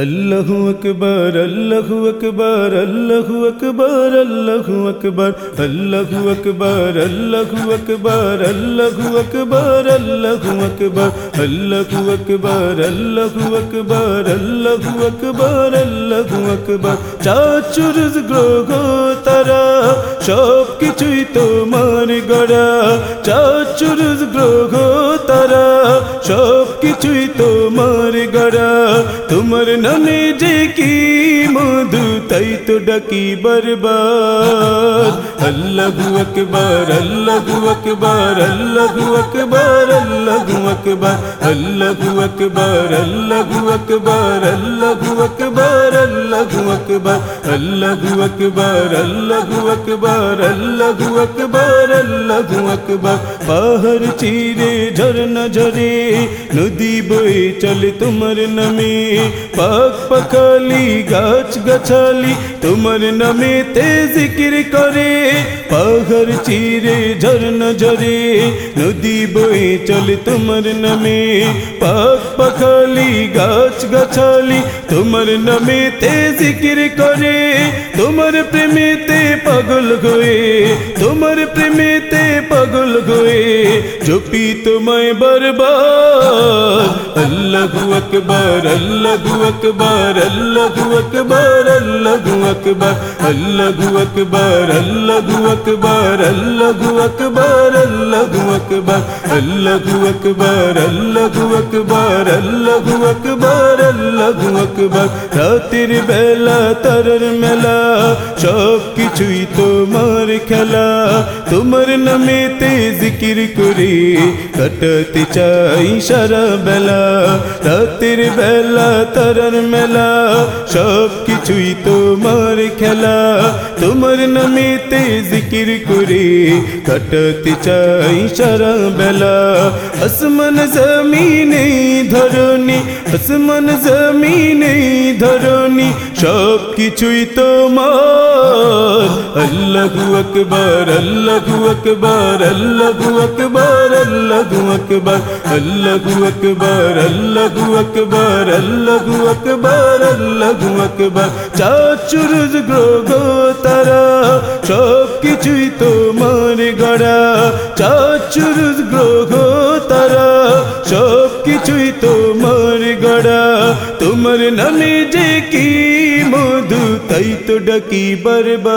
اللہ اکبر اللہ اکبر اللہ اکبر اللہ اکبر اللہ اکبر اللہ اکبر اللہ اکبر اللہ اکبر اللہ اکبر اللہ اکبر اللہ اکبر اللہ اکبر چاچر گروہ تارا شوق کی چوئی تو مار گڑا چاچر گروہ تارا شوق کی تو مار تمر نل جی مدو تکی بر با الگ بار لگ بار لگ اکبار لگ مک با البار لگ اکبار لگ اکبار لگمک با الگ اکبار لگ اکبار لگ بار لگمک با باہر چیری جھر ن جدی بے چل تم নামে পাক পাকালি গাছ গাছালি তোমার নামে তে করে পাহাড় চিরে ঝরনা ঝরে নদী বয়ে চলে তোমার নামে পাক পাখালি গাছ গাছালি তোমার নামে তে জিকির করে তোমার প্রেমেতে পাগল গোয়ে তোমার প্রেমেতে পাগল গোয়ে জপি তোমায় বারবার اللہ اللہ اللہ اللہ اکبر اکبر اکبر اکبر اللہ اکبر اللہ اکبر اللہ اکبر اللہ اکبر اللہ اکبر اللہ اکبر اللہ اکبر اللہ اکبر باتر بلا تر ملا سب کچھ تم کھلا تمر نمی تیز کوری کٹت چاہی ترم ملا سب کچھ تم کھلا تم نمی تیز کوری کٹتی چرم بلا آسمن زمین آسمن زمین سب کچھ تو ماں الگ اکبر الگ اکبر الگ اکبر الگ اقبا الگ اکبر الگ اکبر الگ اکبر لگمکب چا چورج گوگو تارا سب کچھ تو مار گڑا چورج گ تمر نل جی مدو تکی بربا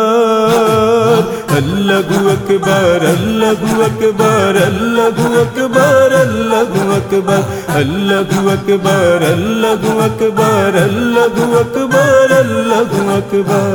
الک بار لگوک بر لک بر لگوک با